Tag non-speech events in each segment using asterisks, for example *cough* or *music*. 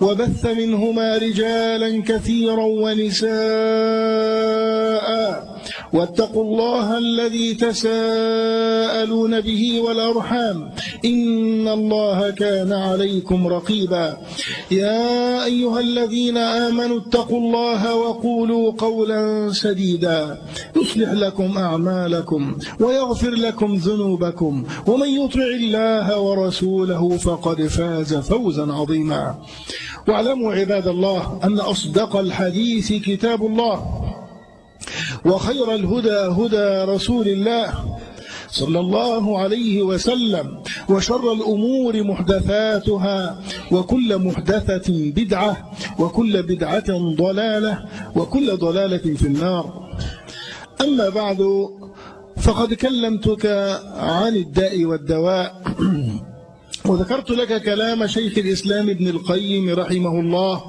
وبث منهما رجالا كثيرا ونساء. واتقوا الله الذي تساءلون به والأرحام. إن الله كان عليكم رقيبا. يا أيها الذين آمنوا اتقوا الله وقولوا قولا سديدا. يصلح لكم أعمالكم ويغفر لكم ذنوبكم. ومن يطع الله ورسوله فقد فاز فوزا عظيما. واعلموا عباد الله أن أصدق الحديث كتاب الله. وخير الهدى هدى رسول الله صلى الله عليه وسلم وشر الأمور محدثاتها وكل محدثة بدعة وكل بدعة ضلالة وكل ضلالة في النار. أما بعد فقد كلمتك عن الداء والدواء. وذكرت لك كلام شيخ الإسلام ابن القيم رحمه الله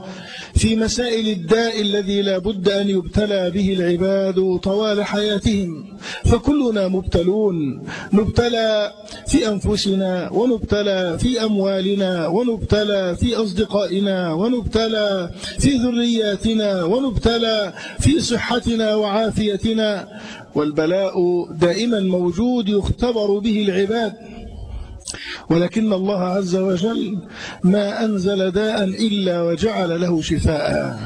في مسائل الداء الذي لا بد أن يبتلى به العباد طوال حياتهم. فكلنا مبتلون. نبتلى في أنفسنا ونبتلى في أموالنا ونبتلى في أصدقائنا ونبتلى في ذرياتنا ونبتلى في صحتنا وعافيتنا. والبلاء دائما موجود يختبر به العباد. ولكن الله عز وجل ما أنزل داء إلا وجعل له شفاء.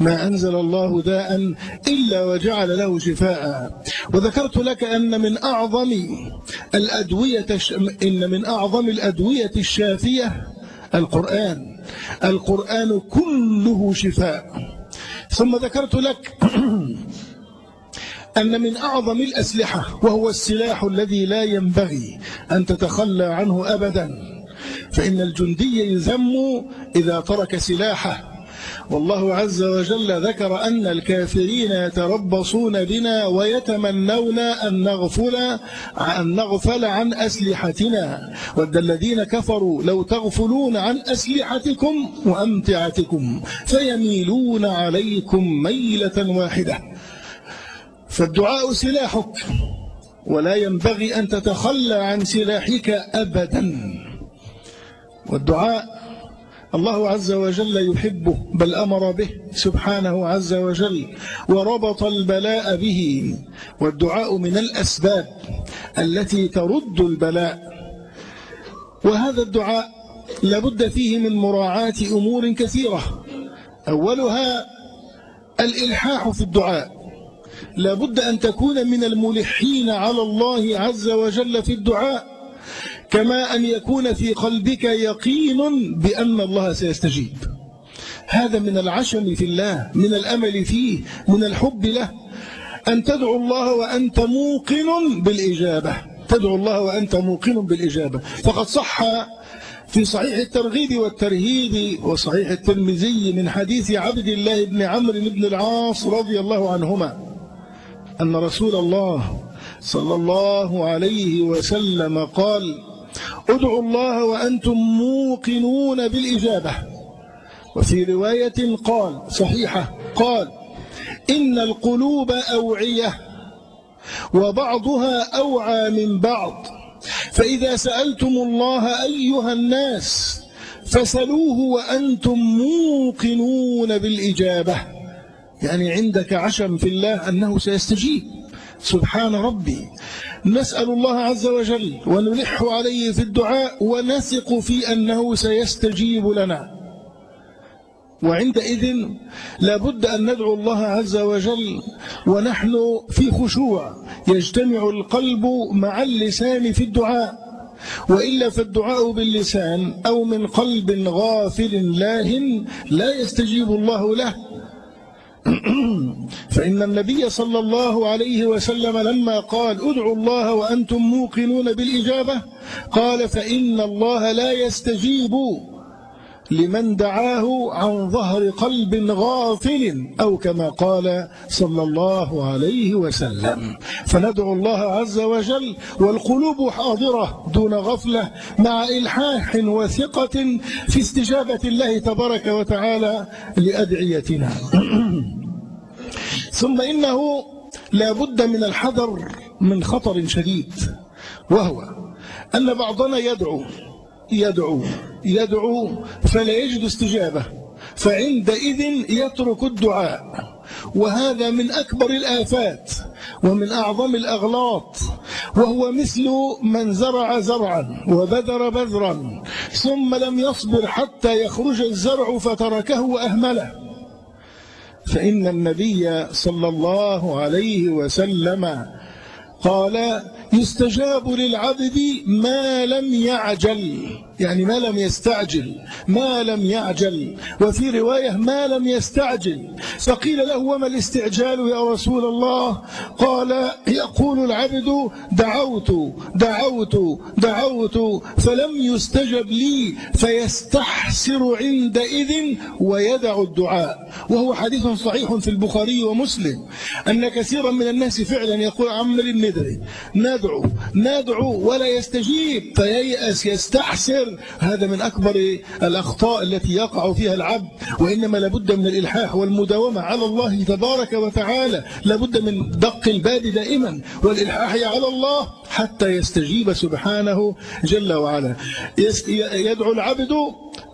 ما أنزل الله داء إلا وجعل له شفاء. وذكرت لك أن من أعظم الأدوية إن من أعظم الأدوية الشافية القرآن. القرآن كله شفاء. ثم ذكرت لك *clears throat* أن من أعظم الأسلحة وهو السلاح الذي لا ينبغي أن تتخلى عنه أبدا. فإن الجندي يذم إذا ترك سلاحه. والله عز وجل ذكر أن الكافرين يتربصون بنا ويتمنون أن نغفل أن نغفل عن أسلحتنا. ود الذين كفروا لو تغفلون عن أسلحتكم وأمتعتكم فيميلون عليكم ميلة واحدة. فالدعاء سلاحك ولا ينبغي أن تتخلى عن سلاحك أبدا. والدعاء الله عز وجل يحبه بل أمر به سبحانه عز وجل وربط البلاء به. والدعاء من الأسباب التي ترد البلاء. وهذا الدعاء لابد فيه من مراعاة أمور كثيرة. أولها الإلحاح في الدعاء. لابد أن تكون من الملحين على الله عز وجل في الدعاء كما أن يكون في قلبك يقين بأن الله سيستجيب. هذا من العشم في الله من الأمل فيه من الحب له. أن تدعو الله وأنت موقن بالإجابة. تدعو الله وأنت موقن بالإجابة. فقد صح في صحيح الترغيب والترهيب وصحيح الترمذي من حديث عبد الله بن عمرو بن العاص رضي الله عنهما. أن رسول الله صلى الله عليه وسلم قال ادعوا الله وأنتم موقنون بالإجابة. وفي رواية قال صحيحة قال إن القلوب أوعية وبعضها أوعى من بعض فإذا سألتم الله أيها الناس فسلوه وأنتم موقنون بالإجابة. يعني عندك عشم في الله أنه سيستجيب. سبحان ربي. نسأل الله عز وجل ونلح عليه في الدعاء ونثق في أنه سيستجيب لنا. وعندئذ لابد أن ندعو الله عز وجل ونحن في خشوع. يجتمع القلب مع اللسان في الدعاء. وإلا فالدعاء باللسان أو من قلب غافل لاه لا يستجيب الله له. *coughs* فإن النبي صلى الله عليه وسلم لما قال ادعوا الله وأنتم موقنون بالإجابة قال فإن الله لا يستجيب لمن دعاه عن ظهر قلب غافل أو كما قال صلى الله عليه وسلم. فندعو الله عز وجل والقلوب حاضرة دون غفلة مع إلحاح وثقة في استجابة الله تبارك وتعالى لأدعيتنا. *clears throat* ثم إنه لا بد من الحذر من خطر شديد وهو أن بعضنا يدعو يدعو يدعو فلا يجد استجابة فعندئذ يترك الدعاء. وهذا من أكبر الآفات ومن أعظم الأغلاط وهو مثل من زرع زرعا وبذر بذرا ثم لم يصبر حتى يخرج الزرع فتركه وأهمله. فإن النبي صلى الله عليه وسلم قال يستجاب للعبد ما لم يعجل. يعني ما لم يستعجل ما لم يعجل. وفي رواية ما لم يستعجل. فقيل له وما الاستعجال يا رسول الله؟ قال يقول العبد دعوت دعوت دعوت فلم يستجب لي فيستحسر عندئذ ويدع الدعاء. وهو حديث صحيح في البخاري ومسلم. أن كثيرا من الناس فعلا يقول عمل الندري ندعو ندعو ولا يستجيب. فييأس يستحسر هذا من أكبر الأخطاء التي يقع فيها العبد وإنما لابد من الإلحاح والمداومة على الله تبارك وتعالى. لابد من دق الباب دائما والإلحاح على الله حتى يستجيب سبحانه جل وعلا. يدعو العبد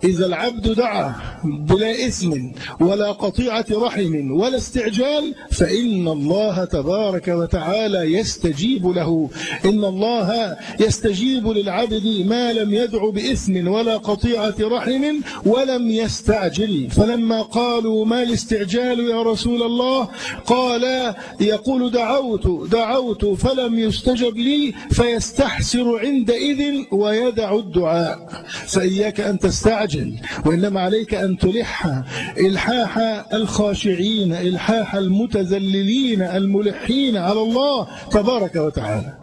إذا العبد دعا بلا إثم ولا قطيعة رحم ولا استعجال فإن الله تبارك وتعالى يستجيب له. إن الله يستجيب للعبد ما لم يدع بإثم ولا قطيعة رحم ولم يستعجل. فلما قالوا ما الاستعجال يا رسول الله؟ قال يقول دعوت دعوت فلم يستجب لي فيستحسر عندئذ ويدع الدعاء. فإياك أن تستعجل وإنما عليك أن تلح إلحاح الخاشعين إلحاح المتذللين الملحين على الله تبارك وتعالى.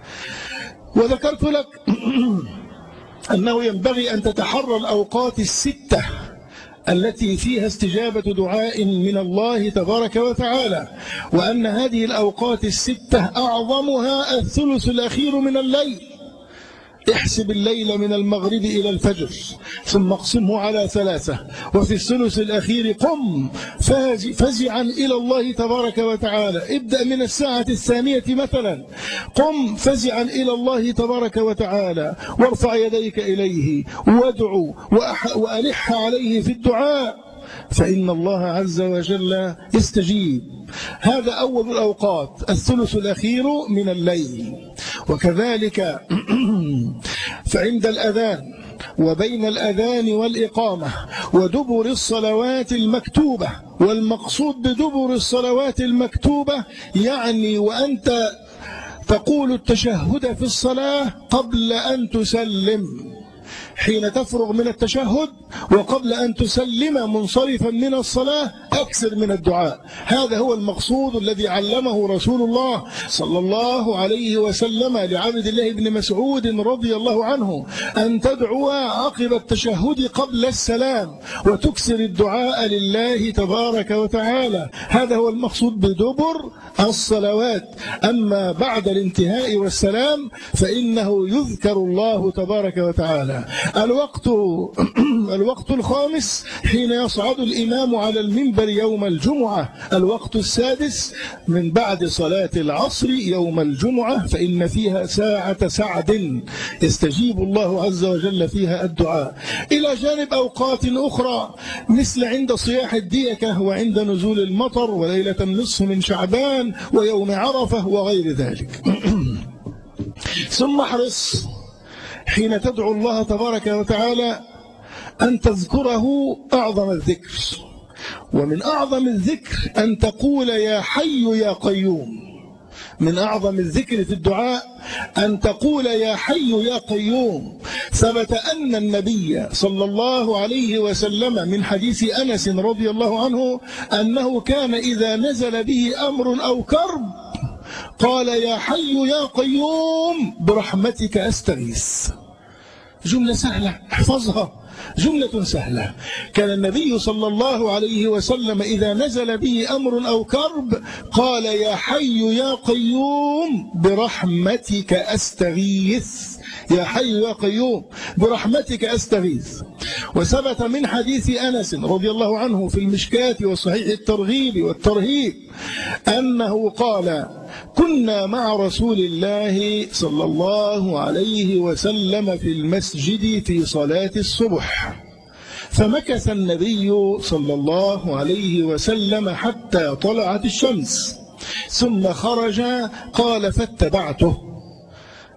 وذكرت لك *clears throat* أنه ينبغي أن تتحرى الأوقات الستة التي فيها استجابة دعاء من الله تبارك وتعالى وأن هذه الأوقات الستة أعظمها الثلث الأخير من الليل. احسب الليل من المغرب إلى الفجر ثم اقسمه على ثلاثة. وفي الثلث الأخير قم فزعا إلى الله تبارك وتعالى. ابدأ من الساعة الثانية مثلا. قم فزعا إلى الله تبارك وتعالى. وارفع يديك إليه وادعو وألح عليه في الدعاء. فإن الله عز وجل يستجيب. هذا أول الأوقات. الثلث الأخير من الليل. وكذلك *clears throat* فعند الأذان وبين الأذان والإقامة ودبر الصلوات المكتوبة والمقصود بدبر الصلوات المكتوبة يعني وأنت تقول التشهد في الصلاة قبل أن تسلم. حين تفرغ من التشهد وقبل أن تسلم منصرفا من الصلاة أكثر من الدعاء. هذا هو المقصود الذي علمه رسول الله صلى الله عليه وسلم لعبد الله بن مسعود رضي الله عنه أن تدعو عقب التشهد قبل السلام وتكثر الدعاء لله تبارك وتعالى. هذا هو المقصود بدبر الصلوات. أما بعد الانتهاء والسلام فإنه يذكر الله تبارك وتعالى. الوقت *clears throat* الوقت الخامس حين يصعد الإمام على المنبر يوم الجمعة. الوقت السادس من بعد صلاة العصر يوم الجمعة فإن فيها ساعة سعد. يستجيب الله عز وجل فيها الدعاء. إلى جانب أوقات أخرى مثل عند صياح الديكة وعند نزول المطر وليلة النصف من شعبان ويوم عرفة وغير ذلك. *clears throat* ثم احرص حين تدعو الله تبارك وتعالى أن تذكره أعظم الذكر. ومن أعظم الذكر أن تقول يا حي يا قيوم. من أعظم الذكر في الدعاء أن تقول يا حي يا قيوم. ثبت أن النبي صلى الله عليه وسلم من حديث أنس رضي الله عنه أنه كان إذا نزل به أمر أو كرب قال يا حي يا قيوم برحمتك أستغيث. جملة سهلة احفظها. جملة سهلة. كان النبي صلى الله عليه وسلم إذا نزل به أمر أو كرب قال يا حي يا قيوم برحمتك أستغيث. يا حي يا قيوم برحمتك أستغيث. وثبت من حديث أنس رضي الله عنه في المشكاة وصحيح الترغيب والترهيب أنه قال كنا مع رسول الله صلى الله عليه وسلم في المسجد في صلاة الصبح. فمكث النبي صلى الله عليه وسلم حتى طلعت الشمس. ثم خرج قال فاتبعته.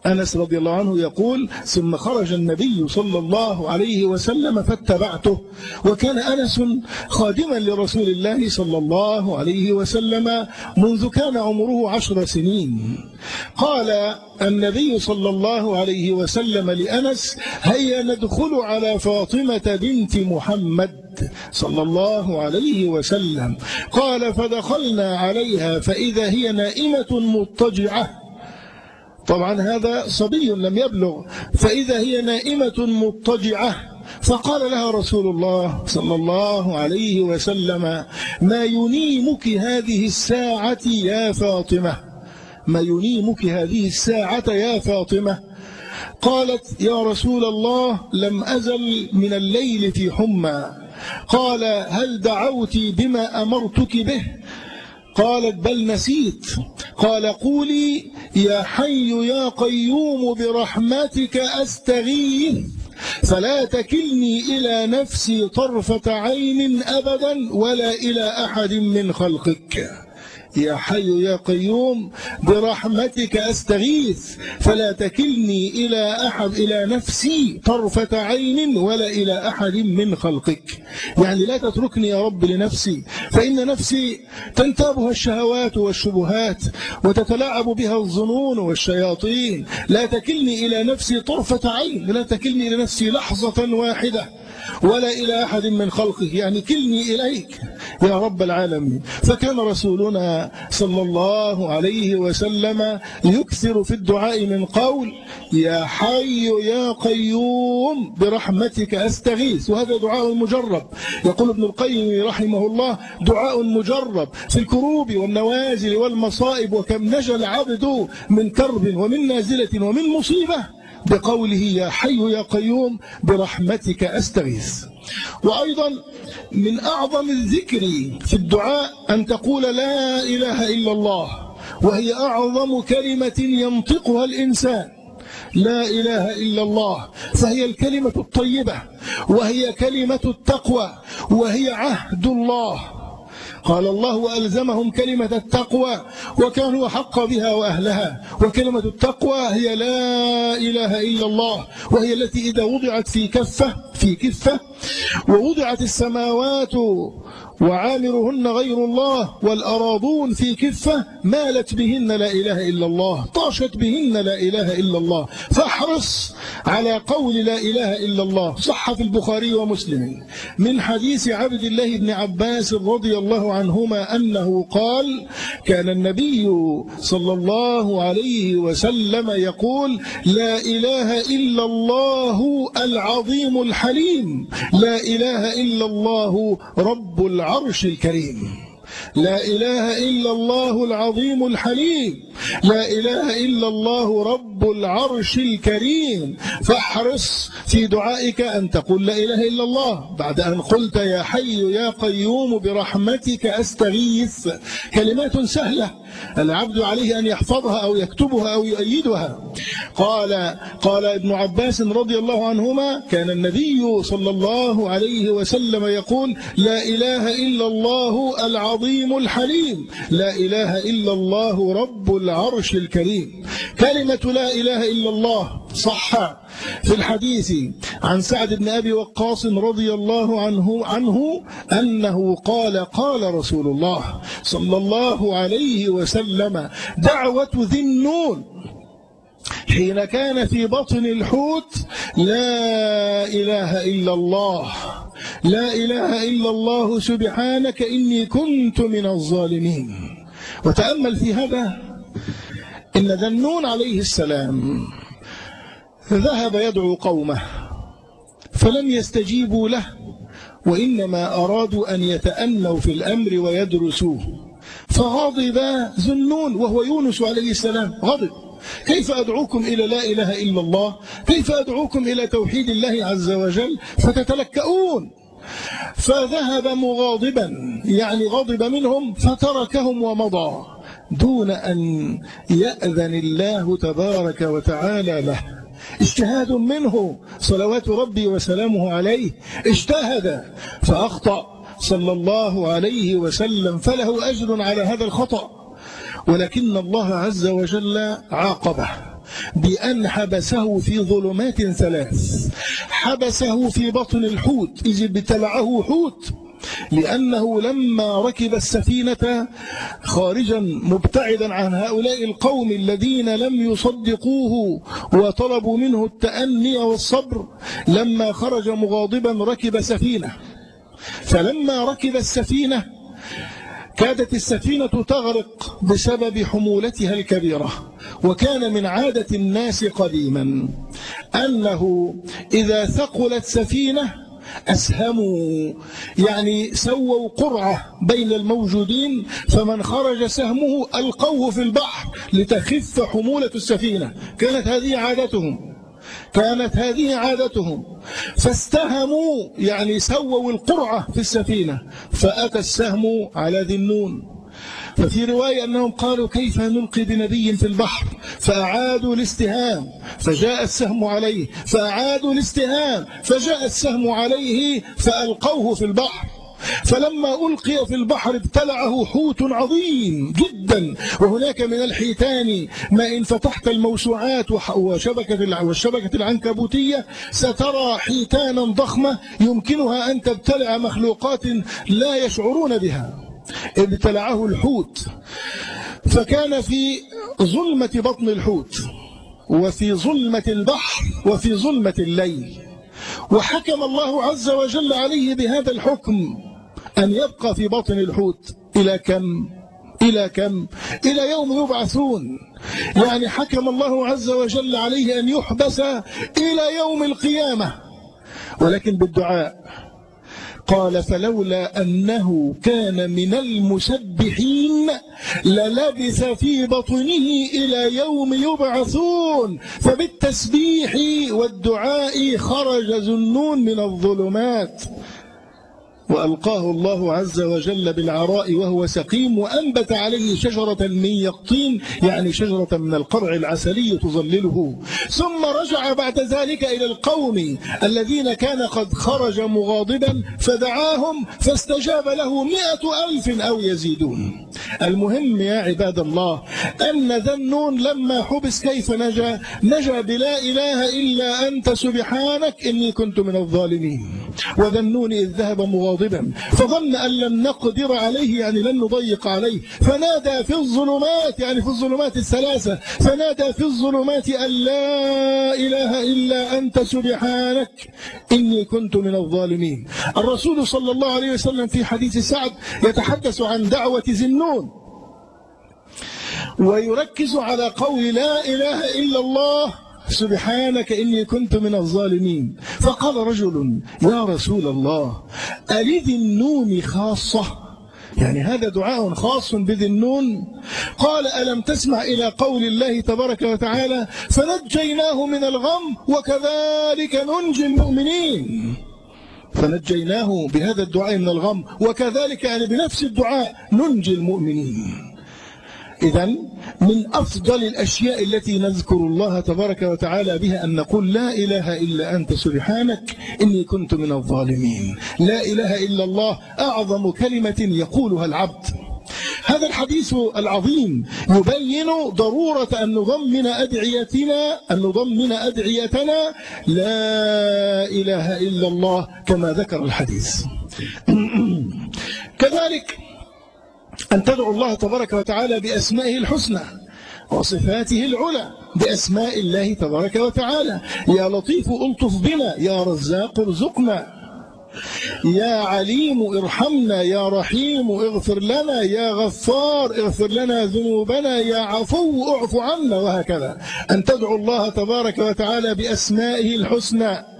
أنس رضي الله عنه يقول ثم خرج النبي صلى الله عليه وسلم فاتبعته وكان أنس خادما لرسول الله صلى الله عليه وسلم منذ كان عمره عشر سنين. قال النبي صلى الله عليه وسلم لأنس هيا ندخل على فاطمة بنت محمد صلى الله عليه وسلم. قال فدخلنا عليها فإذا هي نائمة مضطجعة. طبعا هذا صبي لم يبلغ. فإذا هي نائمة مضطجعة فقال لها رسول الله صلى الله عليه وسلم ما ينيمك هذه الساعة يا فاطمة؟ ما ينيمك هذه الساعة يا فاطمة؟ قالت يا رسول الله لم أزل من الليل في حمى. قال هل دعوت بما أمرتك به؟ قالت بل نسيت. قال قولي يا حي يا قيوم برحمتك أستغيث. فلا تكلني إلى نفسي طرفة عين أبدا ولا إلى أحد من خلقك. يا حي يا قيوم برحمتك أستغيث. فلا تكلني إلى أحد إلى نفسي طرفة عين ولا إلى أحد من خلقك. يعني لا تتركني يا رب لنفسي فإن نفسي تنتابها الشهوات والشبهات وتتلاعب بها الظنون والشياطين. لا تكلني إلى نفسي طرفة عين لا تكلني إلى نفسي لحظة واحدة. ولا إلى أحد من خلقه يعني كلني إليك يا رب العالمين. فكان رسولنا صلى الله عليه وسلم يكثر في الدعاء من قول يا حي يا قيوم برحمتك أستغيث. وهذا دعاء مجرب. يقول ابن القيم رحمه الله دعاء مجرب في الكروب والنوازل والمصائب وكم نجى العبد من كرب ومن نازلة ومن مصيبة. بقوله يا حي يا قيوم برحمتك أستغيث. وأيضا من أعظم الذكر في الدعاء أن تقول لا إله إلا الله وهي أعظم كلمة ينطقها الإنسان. لا إله إلا الله فهي الكلمة الطيبة وهي كلمة التقوى وهي عهد الله. قال الله وألزمهم كلمة التقوى وكانوا حق بها وأهلها وكلمة التقوى هي لا إله إلا الله وهي التي إذا وضعت في كفة في كفة ووضعت السماوات وعامرهن غير الله والأراضون في كفة مالت بهن لا إله إلا الله طاشت بهن لا إله إلا الله. فاحرص على قول لا إله إلا الله. صح في البخاري ومسلم. من حديث عبد الله بن عباس رضي الله عنهما أنه قال كان النبي صلى الله عليه وسلم يقول لا إله إلا الله العظيم الحليم. لا إله إلا الله رب العرش الكريم. لا إله إلا الله العظيم الحليم. لا إله إلا الله رب العرش الكريم. فاحرص في دعائك أن تقول لا إله إلا الله. بعد أن قلت يا حي يا قيوم برحمتك أستغيث. كلمات سهلة. العبد عليه أن يحفظها أو يكتبها أو يؤيدها. قال قال ابن عباس رضي الله عنهما كان النبي صلى الله عليه وسلم يقول لا إله إلا الله العظيم الحليم. لا إله إلا الله رب العرش الكريم. كلمة لا إله إلا الله. صح. في الحديث عن سعد بن أبي وقاص رضي الله عنه عنه أنه قال قال رسول الله صلى الله عليه وسلم دعوة ذي النون. حين كان في بطن الحوت لا إله إلا الله. لا إله إلا الله سبحانك إني كنت من الظالمين. وتأمل في هذا إن ذنون عليه السلام ذهب يدعو قومه فلم يستجيبوا له وإنما أرادوا أن يتأنوا في الأمر ويدرسوه. فغضب ذنون وهو يونس عليه السلام. غضب كيف أدعوكم إلى لا إله إلا الله؟ كيف أدعوكم إلى توحيد الله عز وجل؟ فتتلكؤون. فذهب مغاضبا يعني غضب منهم فتركهم ومضى دون أن يأذن الله تبارك وتعالى له. اجتهاد منه صلوات ربي وسلامه عليه اجتهد فأخطأ صلى الله عليه وسلم فله أجر على هذا الخطأ. ولكن الله عز وجل عاقبه. بأن حبسه في ظلمات ثلاث. حبسه في بطن الحوت. إذ ابتلعه حوت. لأنه لما ركب السفينة خارجا مبتعدا عن هؤلاء القوم الذين لم يصدقوه وطلبوا منه التأني والصبر لما خرج مغاضبا ركب سفينة. فلما ركب السفينة كادت السفينة تغرق بسبب حمولتها الكبيرة وكان من عادة الناس قديما أنه إذا ثقلت سفينة أسهموا يعني سووا قرعة بين الموجودين فمن خرج سهمه ألقوه في البحر لتخف حمولة السفينة. كانت هذه عادتهم. كانت هذه عادتهم. فاستهموا يعني سووا القرعة في السفينة. فأتى السهم على ذي النون. ففي رواية أنهم قالوا كيف نلقي بنبي في البحر؟ فأعادوا الاستهام. فجاء السهم عليه. فأعادوا الاستهام. فجاء السهم عليه. فألقوه في البحر. فلما ألقي في البحر ابتلعه حوت عظيم جدا وهناك من الحيتان ما إن فتحت الموسوعات وشبكة والشبكة العنكبوتية سترى حيتانا ضخمة يمكنها أن تبتلع مخلوقات لا يشعرون بها. ابتلعه الحوت. فكان في ظلمة بطن الحوت وفي ظلمة البحر وفي ظلمة الليل. وحكم الله عز وجل عليه بهذا الحكم. أن يبقى في بطن الحوت. إلى كم؟ إلى كم؟ إلى يوم يبعثون. يعني حكم الله عز وجل عليه أن يحبس إلى يوم القيامة. ولكن بالدعاء. قال فلولا أنه كان من المسبحين للبث في بطنه إلى يوم يبعثون. فبالتسبيح والدعاء خرج ذنون من الظلمات. وألقاه الله عز وجل بالعراء وهو سقيم وأنبت عليه شجرة من يقطين يعني شجرة من القرع العسلي تظلله. ثم رجع بعد ذلك إلى القوم الذين كان قد خرج مغاضبا فدعاهم فاستجاب له مئة ألف أو يزيدون. المهم يا عباد الله أن ذنون لما حبس كيف نجا؟ نجا بلا إله إلا أنت سبحانك إني كنت من الظالمين. وذنون إذ ذهب مغاضبا فظن أن لن نقدر عليه يعني لن نضيق عليه. فنادى في الظلمات يعني في الظلمات الثلاثة فنادى في الظلمات أن لا إله إلا أنت سبحانك. إني كنت من الظالمين. الرسول صلى الله عليه وسلم في حديث سعد يتحدث عن دعوة زنون. ويركز على قول لا إله إلا الله سبحانك إني كنت من الظالمين. فقال رجل يا رسول الله ألذي النون خاصة. يعني هذا دعاء خاص بذي النون. قال ألم تسمع إلى قول الله تبارك وتعالى فنجيناه من الغم وكذلك ننجي المؤمنين. فنجيناه بهذا الدعاء من الغم وكذلك يعني بنفس الدعاء ننجي المؤمنين. إذا من أفضل الأشياء التي نذكر الله تبارك وتعالى بها أن نقول لا إله إلا أنت سبحانك إني كنت من الظالمين. لا إله إلا الله أعظم كلمة يقولها العبد. هذا الحديث العظيم يبين ضرورة أن نضمن أدعيتنا أن نضمن أدعيتنا لا إله إلا الله كما ذكر الحديث. *clears throat* كذلك أن تدعو الله تبارك وتعالى بأسمائه الحسنى وصفاته العلى بأسماء الله تبارك وتعالى. يا لطيف ألطف بنا يا رزاق ارزقنا. يا عليم ارحمنا يا رحيم اغفر لنا يا غفار اغفر لنا ذنوبنا يا عفو اعف عنا وهكذا. أن تدعو الله تبارك وتعالى بأسمائه الحسنى.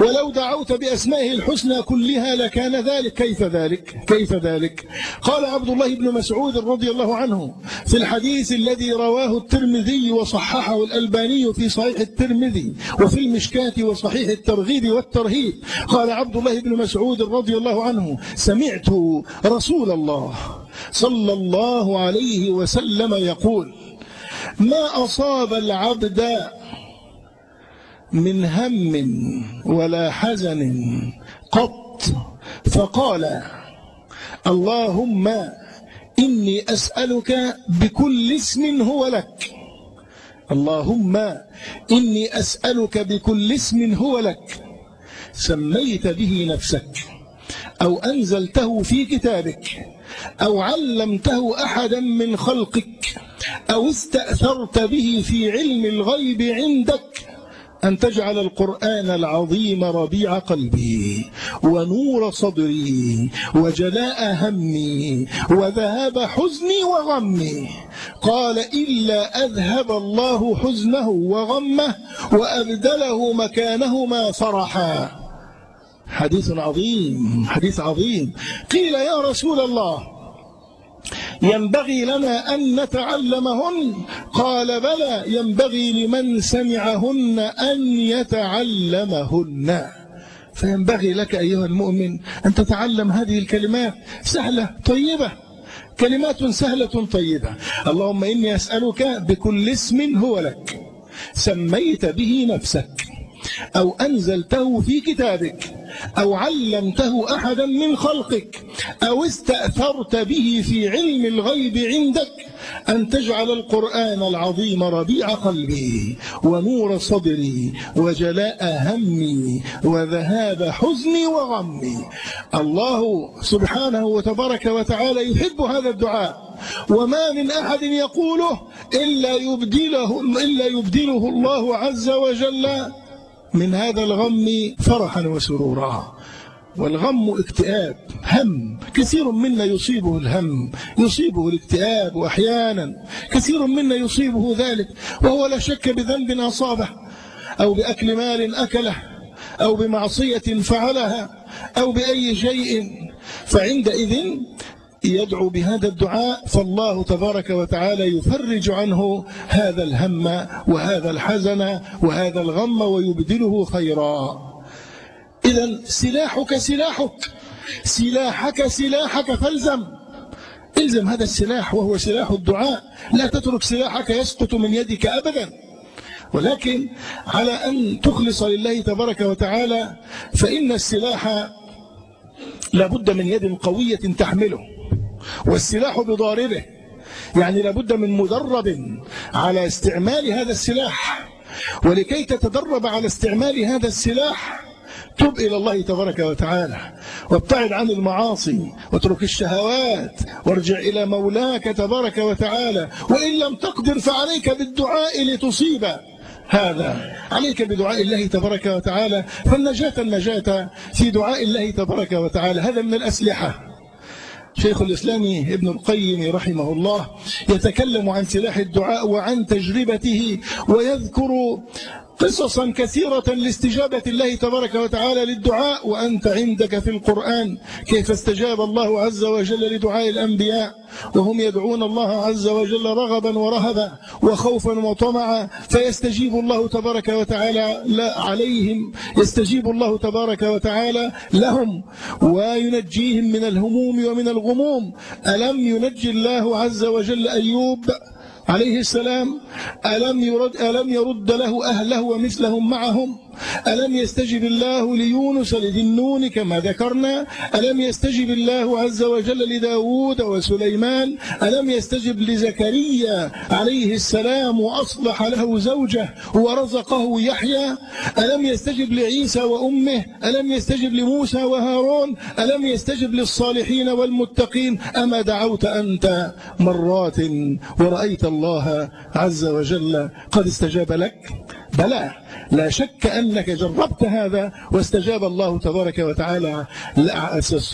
ولو دعوت بأسمائه الحسنى كلها لكان ذلك. كيف ذلك؟ كيف ذلك؟ قال عبد الله بن مسعود رضي الله عنه في الحديث الذي رواه الترمذي وصححه الألباني في صحيح الترمذي وفي المشكاة وصحيح الترغيب والترهيب. قال عبد الله بن مسعود رضي الله عنه سمعت رسول الله صلى الله عليه وسلم يقول ما أصاب العبد من هم ولا حزن قط فقال اللهم إني أسألك بكل اسم هو لك. اللهم إني أسألك بكل اسم هو لك. سميت به نفسك أو أنزلته في كتابك أو علمته أحدا من خلقك أو استأثرت به في علم الغيب عندك أن تجعل القرآن العظيم ربيع قلبي ونور صدري وجلاء همي وذهاب حزني وغمي. قال إلا أذهب الله حزنه وغمه وأبدله مكانهما فرحا حديث عظيم حديث عظيم. قيل يا رسول الله ينبغي لنا أن نتعلمهن. قال بلى ينبغي لمن سمعهن أن يتعلمهن. فينبغي لك أيها المؤمن أن تتعلم هذه الكلمات. سهلة طيبة. كلمات سهلة طيبة. اللهم إني أسألك بكل اسم هو لك. سميت به نفسك. أو أنزلته في كتابك أو علمته أحدا من خلقك أو استأثرت به في علم الغيب عندك أن تجعل القرآن العظيم ربيع قلبي ونور صدري وجلاء همي وذهاب حزني وغمي. الله سبحانه وتبارك وتعالى يحب هذا الدعاء. وما من أحد يقوله إلا يبدله, إلا يبدله الله عز وجل من هذا الغم فرحا وسرورا. والغم اكتئاب هم. كثير منا يصيبه الهم يصيبه الاكتئاب وأحيانا كثير منا يصيبه ذلك وهو لا شك بذنب أصابه أو بأكل مال أكله أو بمعصية فعلها أو بأي شيء. فعندئذ يدعو بهذا الدعاء فالله تبارك وتعالى يفرج عنه هذا الهم وهذا الحزن وهذا الغم ويبدله خيرا. إذا سلاحك سلاحك سلاحك سلاحك فالزم. إلزم هذا السلاح وهو سلاح الدعاء. لا تترك سلاحك يسقط من يدك أبدا. ولكن على أن تخلص لله تبارك وتعالى فإن السلاح لابد من يد قوية تحمله. والسلاح بضاربه يعني لابد من مدرب على استعمال هذا السلاح. ولكي تتدرب على استعمال هذا السلاح تب إلى الله تبارك وتعالى. وابتعد عن المعاصي واترك الشهوات وارجع إلى مولاك تبارك وتعالى. وإن لم تقدر فعليك بالدعاء لتصيب. هذا عليك بدعاء الله تبارك وتعالى. فالنجاة النجاة في دعاء الله تبارك وتعالى. هذا من الأسلحة. شيخ الإسلام ابن القيم رحمه الله يتكلم عن سلاح الدعاء وعن تجربته ويذكر قصصا كثيرة لاستجابة الله تبارك وتعالى للدعاء وأنت عندك في القرآن كيف استجاب الله عز وجل لدعاء الأنبياء. وهم يدعون الله عز وجل رغبا ورهبا وخوفا وطمعا فيستجيب الله تبارك وتعالى عليهم يستجيب الله تبارك وتعالى لهم. وينجيهم من الهموم ومن الغموم. ألم ينجي الله عز وجل أيوب عليه السلام ألم يرد, ألم يرد له أهله ومثلهم معهم؟ ألم يستجب الله ليونس لذي النون كما ذكرنا؟ ألم يستجب الله عز وجل لداود وسليمان؟ ألم يستجب لزكريا عليه السلام وأصلح له زوجه ورزقه يحيى؟ ألم يستجب لعيسى وأمه؟ ألم يستجب لموسى وهارون؟ ألم يستجب للصالحين والمتقين؟ أما دعوت أنت مرات ورأيت الله عز وجل قد استجاب لك. بلى. لا شك أنك جربت هذا واستجاب الله تبارك وتعالى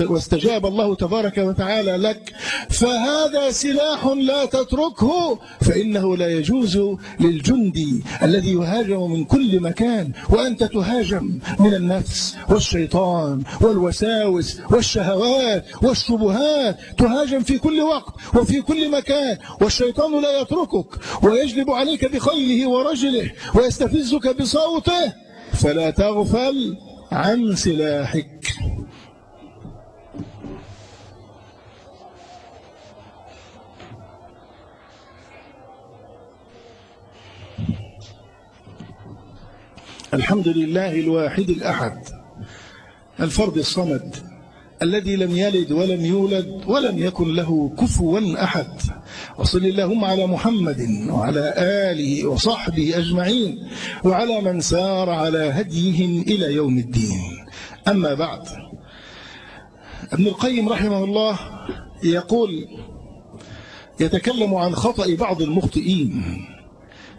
واستجاب الله تبارك وتعالى لك. فهذا سلاح لا تتركه فإنه لا يجوز للجندي الذي يهاجم من كل مكان وأنت تهاجم من النفس والشيطان والوساوس والشهوات والشبهات. تهاجم في كل وقت وفي كل مكان والشيطان لا يتركك ويجلب عليك بخيله ورجله ويستفزك صوته فلا تغفل عن سلاحك. الحمد لله الواحد الأحد الفرد الصمد الذي لم يلد ولم يولد ولم يكن له كفوا أحد. وصل اللهم على محمد وعلى آله وصحبه أجمعين وعلى من سار على هديهم إلى يوم الدين. أما بعد ابن القيم رحمه الله يقول يتكلم عن خطأ بعض المخطئين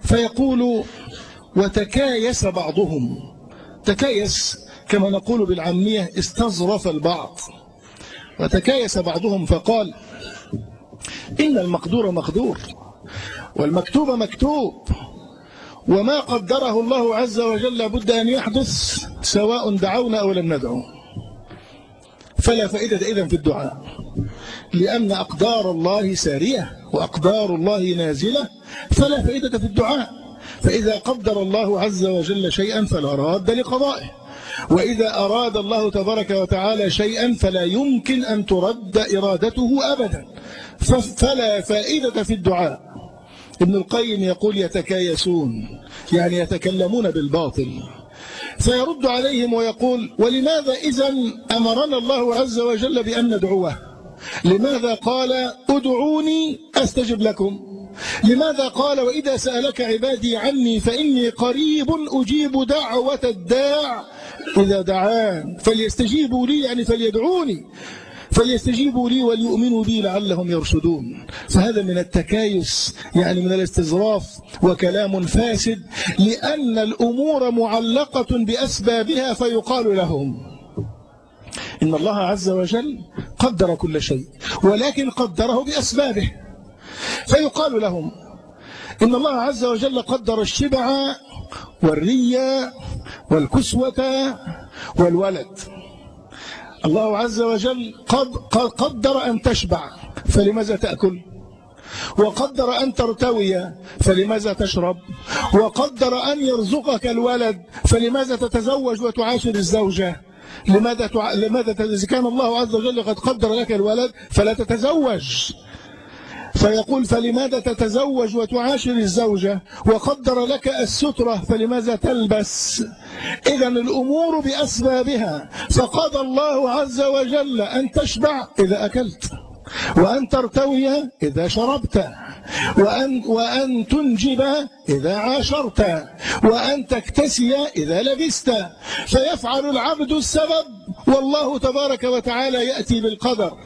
فيقول وتكايس بعضهم تكايس كما نقول بالعامية استظرف البعض وتكايس بعضهم فقال إن المقدور مقدور والمكتوب مكتوب وما قدره الله عز وجل بد أن يحدث سواء دعونا أو لم ندعو. فلا فائدة إذن في الدعاء لأن أقدار الله سارية وأقدار الله نازلة فلا فائدة في الدعاء. فإذا قدر الله عز وجل شيئا فلا راد لقضائه. وإذا أراد الله تبارك وتعالى شيئا فلا يمكن أن ترد إرادته أبدا. فلا فائدة في الدعاء. ابن القيم يقول يتكايسون يعني يتكلمون بالباطل. فيرد عليهم ويقول ولماذا إذا أمرنا الله عز وجل بأن ندعوه؟ لماذا قال ادعوني أستجب لكم؟ لماذا قال وإذا سألك عبادي عني فإني قريب أجيب دعوة الداع إذا دعان فليستجيبوا لي يعني فليدعوني. فليستجيبوا لي وليؤمنوا بي لعلهم يرشدون. فهذا من التكايس يعني من الاستظراف وكلام فاسد لأن الأمور معلقة بأسبابها فيقال لهم. إن الله عز وجل قدر كل شيء ولكن قدره بأسبابه. فيقال لهم إن الله عز وجل قدر الشبع والرية والكسوة والولد. الله عز وجل قد قدر أن تشبع فلماذا تأكل؟ وقدر أن ترتوي فلماذا تشرب؟ وقدر أن يرزقك الولد فلماذا تتزوج وتعاشر الزوجة لماذا تع... لماذا إذا كان الله عز وجل قد قدر لك الولد فلا تتزوج. فيقول فلماذا تتزوج وتعاشر الزوجة وقدر لك السترة فلماذا تلبس؟ إذا الأمور بأسبابها. فقضى الله عز وجل أن تشبع إذا أكلت وأن ترتوي إذا شربت وأن, وأن تنجب إذا عاشرت وأن تكتسي إذا لبست. فيفعل العبد السبب والله تبارك وتعالى يأتي بالقدر.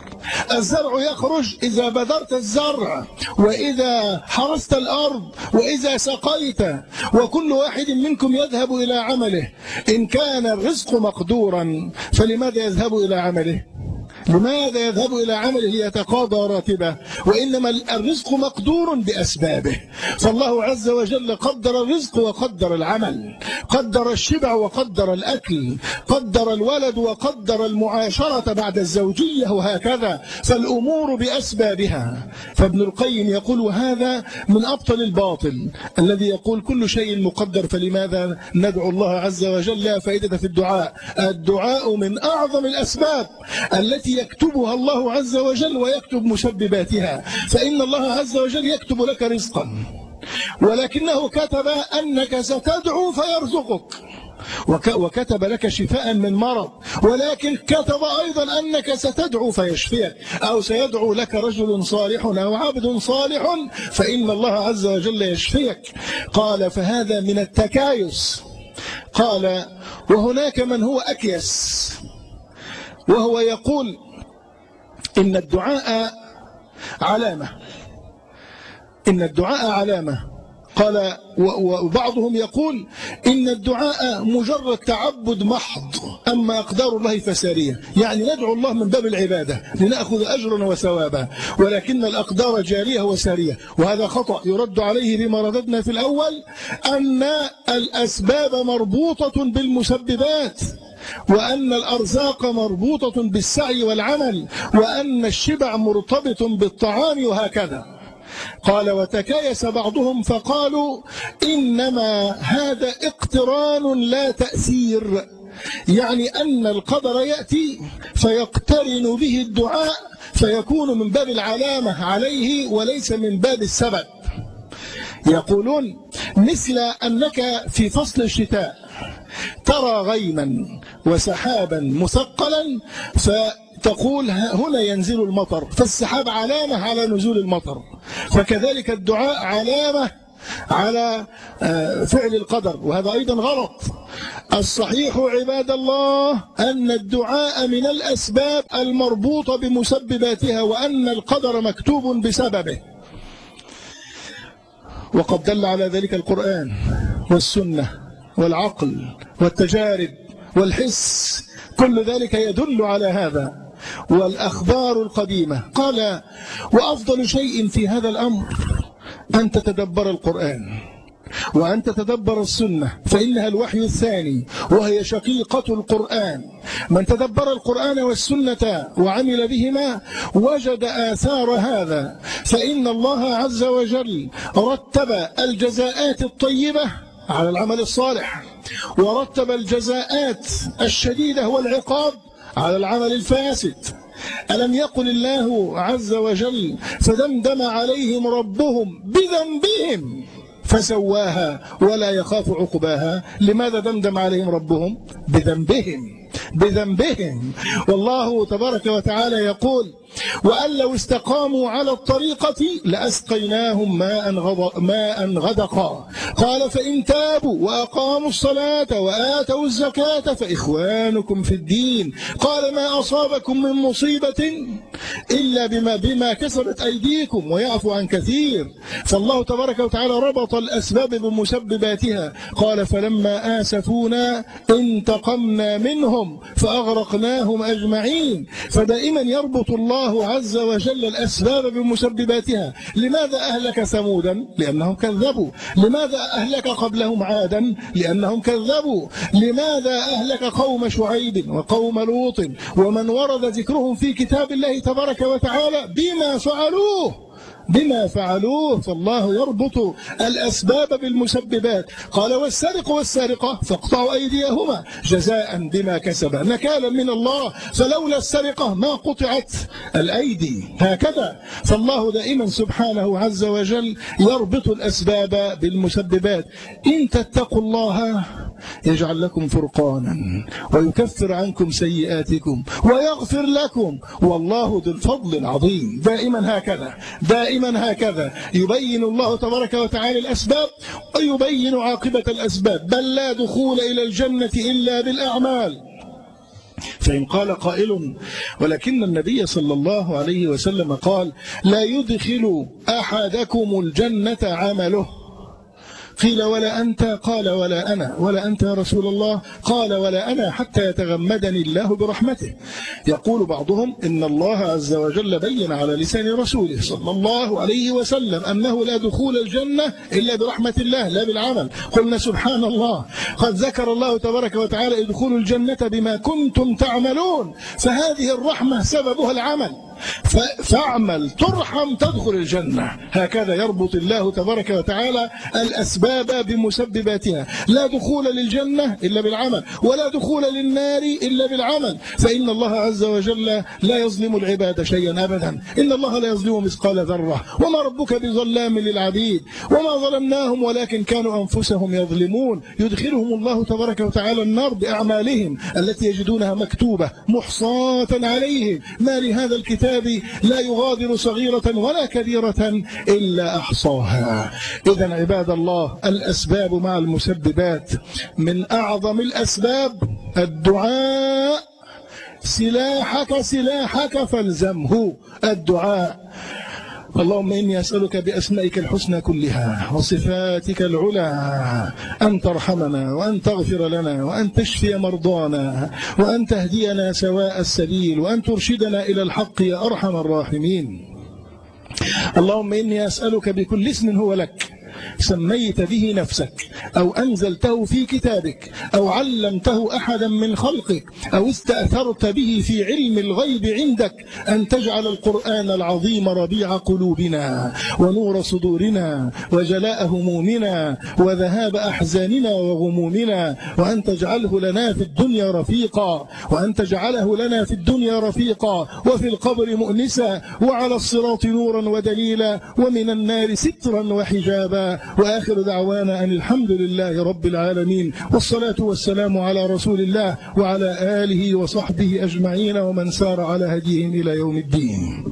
الزرع يخرج إذا بذرت الزرع وإذا حرست الأرض وإذا سقيت وكل واحد منكم يذهب إلى عمله. إن كان الرزق مقدورا فلماذا يذهب إلى عمله؟ لماذا يذهب إلى عمله ليتقاضى راتبه؟ وإنما الرزق مقدور بأسبابه. فالله عز وجل قدر الرزق وقدر العمل قدر الشبع وقدر الأكل قدر الولد وقدر المعاشرة بعد الزوجية وهكذا. فالأمور بأسبابها. فابن القيم يقول هذا من أبطل الباطل الذي يقول كل شيء مقدر فلماذا ندعو الله عز وجل؟ فائدة في الدعاء. الدعاء من أعظم الأسباب التي يكتبها الله عز وجل ويكتب مسبباتها فإن الله عز وجل يكتب لك رزقا. ولكنه كتب أنك ستدعو فيرزقك. وكتب لك شفاء من مرض. ولكن كتب أيضا أنك ستدعو فيشفيك. أو سيدعو لك رجل صالح أو عبد صالح فإن الله عز وجل يشفيك. قال فهذا من التكايس. قال وهناك من هو أكيس. وهو يقول إن الدعاء علامة. إن الدعاء علامة. قال وبعضهم يقول إن الدعاء مجرد تعبد محض أما أقدار الله فسارية. يعني ندعو الله من باب العبادة لنأخذ أجرا وثوابا ولكن الأقدار جارية وسارية. وهذا خطأ يرد عليه بما رددنا في الأول أن الأسباب مربوطة بالمسببات. وأن الأرزاق مربوطة بالسعي والعمل وأن الشبع مرتبط بالطعام وهكذا. قال وتكايس بعضهم فقالوا إنما هذا اقتران لا تأثير. يعني أن القدر يأتي فيقترن به الدعاء فيكون من باب العلامة عليه وليس من باب السبب. يقولون مثل أنك في فصل الشتاء ترى غيما وسحابا مثقلا فتقول هنا ينزل المطر. فالسحاب علامة على نزول المطر. فكذلك الدعاء علامة على آه، فعل القدر. وهذا أيضا غلط. الصحيح عباد الله أن الدعاء من الأسباب المربوطة بمسبباتها وأن القدر مكتوب بسببه. وقد دل على ذلك القرآن والسنة والعقل والتجارب. والحس كل ذلك يدل على هذا. والأخبار القديمة. قال وأفضل شيء في هذا الأمر أن تتدبر القرآن وأن تتدبر السنة فإنها الوحي الثاني وهي شقيقة القرآن. من تدبر القرآن والسنة وعمل بهما وجد آثار هذا. فإن الله عز وجل رتب الجزاءات الطيبة على العمل الصالح. ورتب الجزاءات الشديدة والعقاب على العمل الفاسد. ألم يقل الله عز وجل فدمدم عليهم ربهم بذنبهم فسواها ولا يخاف عقباها؟ لماذا دمدم عليهم ربهم؟ بذنبهم. بذنبهم. والله تبارك وتعالى يقول وأن لو استقاموا على الطريقة لأسقيناهم ماء, ماء غدقا. قال فإن تابوا وأقاموا الصلاة وآتوا الزكاة فإخوانكم في الدين. قال ما أصابكم من مصيبة إلا بما, بما كسبت أيديكم ويعفو عن كثير. فالله تبارك وتعالى ربط الأسباب بمسبباتها. قال فلما آسفونا انتقمنا منهم فأغرقناهم أجمعين. فدائما يربط الله الله عز وجل الأسباب بمسبباتها. لماذا أهلك ثمودا؟ لأنهم كذبوا. لماذا أهلك قبلهم عادا؟ لأنهم كذبوا. لماذا أهلك قوم شعيب وقوم لوط؟ ومن ورد ذكرهم في كتاب الله تبارك وتعالى بما فعلوه. بما فعلوه فالله يربط الأسباب بالمسببات. قال والسارق والسارقة فاقطعوا أيديهما جزاء بما كسب نكالا من الله فلولا السرقة ما قطعت الأيدي. هكذا فالله دائما سبحانه عز وجل يربط الأسباب بالمسببات. إن تتقوا الله يجعل لكم فرقانا ويكفر عنكم سيئاتكم ويغفر لكم. والله ذو الفضل العظيم. دائما هكذا دائما هكذا. يبين الله تبارك وتعالى الأسباب ويبين عاقبة الأسباب. بل لا دخول إلى الجنة إلا بالأعمال. فإن قال قائل ولكن النبي صلى الله عليه وسلم قال لا يدخل أحدكم الجنة عمله. قيل ولا أنت قال ولا أنا. ولا أنت يا رسول الله؟ قال ولا أنا حتى يتغمدني الله برحمته. يقول بعضهم إن الله عز وجل بين على لسان رسوله صلى الله عليه وسلم أنه لا دخول الجنة إلا برحمة الله لا بالعمل. قلنا سبحان الله. قد ذكر الله تبارك وتعالى ادخلوا الجنة بما كنتم تعملون. فهذه الرحمة سببها العمل. فاعمل ترحم تدخل الجنة. هكذا يربط الله تبارك وتعالى الأسباب بمسبباتها. لا دخول للجنة إلا بالعمل ولا دخول للنار إلا بالعمل. فإن الله عز وجل لا يظلم العباد شيئا أبدا. إن الله لا يظلم مثقال ذرة. وما ربك بظلام للعبيد. وما ظلمناهم ولكن كانوا أنفسهم يظلمون. يدخلهم الله تبارك وتعالى النار بأعمالهم التي يجدونها مكتوبة محصاة عليهم. ما لهذا الكتاب لا يغادر صغيرة ولا كبيرة إلا أحصاها. إذا عباد الله الأسباب مع المسببات. من أعظم الأسباب الدعاء. سلاحك سلاحك فالزمه. الدعاء. اللهم إني أسألك بأسمائك الحسنى كلها وصفاتك العلى أن ترحمنا وأن تغفر لنا وأن تشفي مرضانا وأن تهدينا سواء السبيل وأن ترشدنا إلى الحق يا أرحم الراحمين. اللهم إني أسألك بكل اسم هو لك سميت به نفسك أو أنزلته في كتابك أو علمته أحدا من خلقك أو استأثرت به في علم الغيب عندك أن تجعل القرآن العظيم ربيع قلوبنا ونور صدورنا وجلاء همومنا وذهاب أحزاننا وغمومنا وأن تجعله لنا في الدنيا رفيقا وأن تجعله لنا في الدنيا رفيقا وفي القبر مؤنسا وعلى الصراط نورا ودليلا ومن النار سترا وحجابا وآخر دعوانا أن الحمد لله رب العالمين والصلاة والسلام على رسول الله وعلى آله وصحبه أجمعين ومن سار على هديهم إلى يوم الدين.